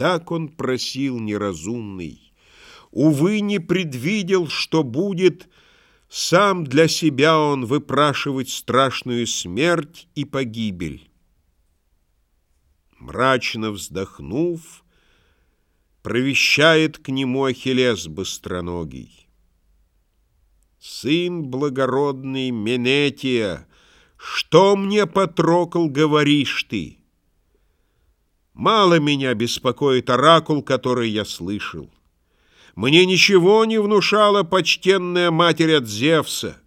Так он просил неразумный. Увы, не предвидел, что будет сам для себя он выпрашивать страшную смерть и погибель. Мрачно вздохнув, провещает к нему Ахиллес быстроногий. Сын благородный Менетия, что мне, потрокал, говоришь ты? Мало меня беспокоит оракул, который я слышал. Мне ничего не внушала почтенная матерь от Зевса.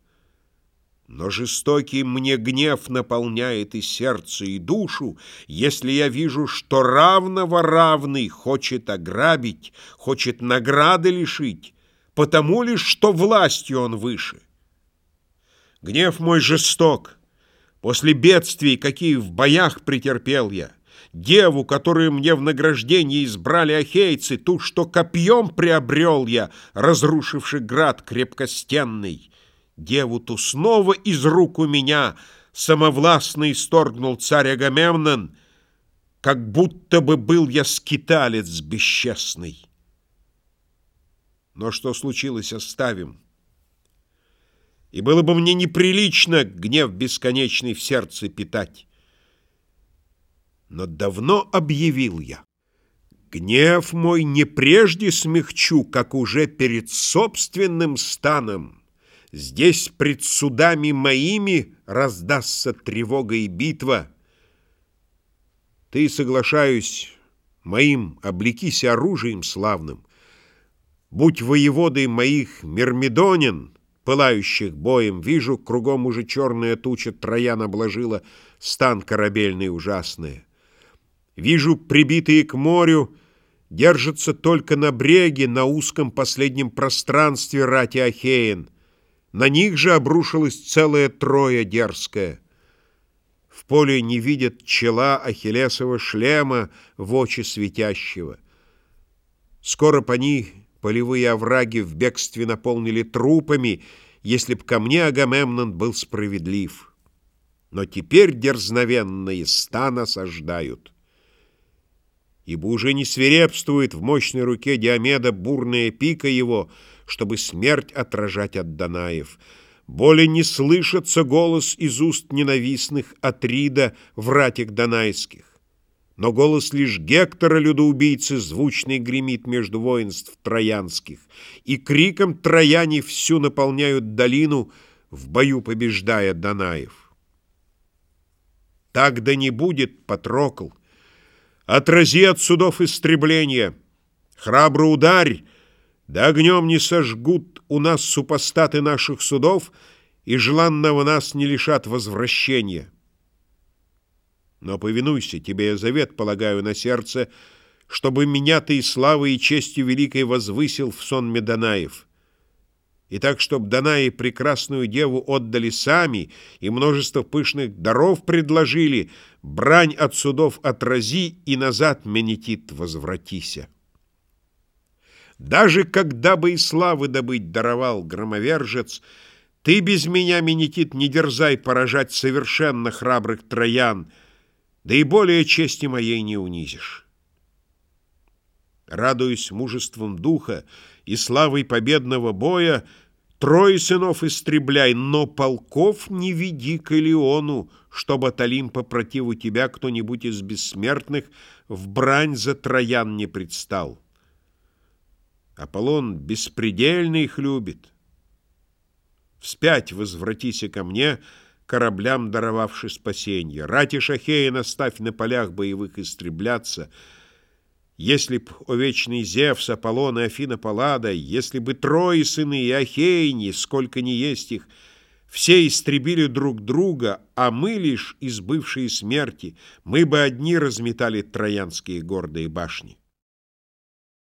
Но жестокий мне гнев наполняет и сердце, и душу, если я вижу, что равного равный хочет ограбить, хочет награды лишить, потому лишь, что властью он выше. Гнев мой жесток. После бедствий, какие в боях претерпел я, Деву, которую мне в награждение избрали ахейцы, ту, что копьем приобрел я, разрушивший град крепкостенный. Деву ту снова из рук у меня самовластно исторгнул царь Агамемнон, как будто бы был я скиталец бесчестный. Но что случилось, оставим. И было бы мне неприлично гнев бесконечный в сердце питать но давно объявил я. Гнев мой не прежде смягчу, как уже перед собственным станом. Здесь пред судами моими раздастся тревога и битва. Ты, соглашаюсь, моим облекись оружием славным. Будь воеводой моих Мирмидонин, пылающих боем, вижу, кругом уже черная туча троян обложила стан корабельный ужасный. Вижу, прибитые к морю, держатся только на бреге, на узком последнем пространстве рати Ахеин. На них же обрушилась целая троя дерзкая. В поле не видят чела Ахиллесова шлема в очи светящего. Скоро по них полевые овраги в бегстве наполнили трупами, если б ко мне Агамемнон был справедлив. Но теперь дерзновенные стан осаждают ибо уже не свирепствует в мощной руке Диомеда бурная пика его, чтобы смерть отражать от Данаев. Более не слышится голос из уст ненавистных Атрида, вратик Данайских. Но голос лишь Гектора, людоубийцы, звучный гремит между воинств троянских, и криком трояне всю наполняют долину, в бою побеждая Данаев. Так да не будет, Патрокл, Отрази от судов истребления, храбро ударь, да огнем не сожгут у нас супостаты наших судов и желанного нас не лишат возвращения. Но повинуйся, тебе я завет полагаю на сердце, чтобы меня ты и славой и честью великой возвысил в сон Меданаев и так, чтоб Данаи прекрасную деву отдали сами, и множество пышных даров предложили, брань от судов отрази, и назад, Менетит, возвратися. Даже когда бы и славы добыть даровал громовержец, ты без меня, Менетит, не дерзай поражать совершенно храбрых троян, да и более чести моей не унизишь. Радуясь мужеством духа и славой победного боя, Трое сынов истребляй, но полков не веди к Илиону, чтобы от Олимпа противу тебя кто-нибудь из бессмертных в брань за троян не предстал. Аполлон беспредельно их любит. Вспять возвратися ко мне, кораблям даровавши спасенье. Рати Шахея наставь на полях боевых истребляться — если б, о вечный Зевс, Аполлон и Афина Паллада, если бы трое сыны и Ахейни, сколько ни есть их, все истребили друг друга, а мы лишь из бывшей смерти, мы бы одни разметали троянские гордые башни.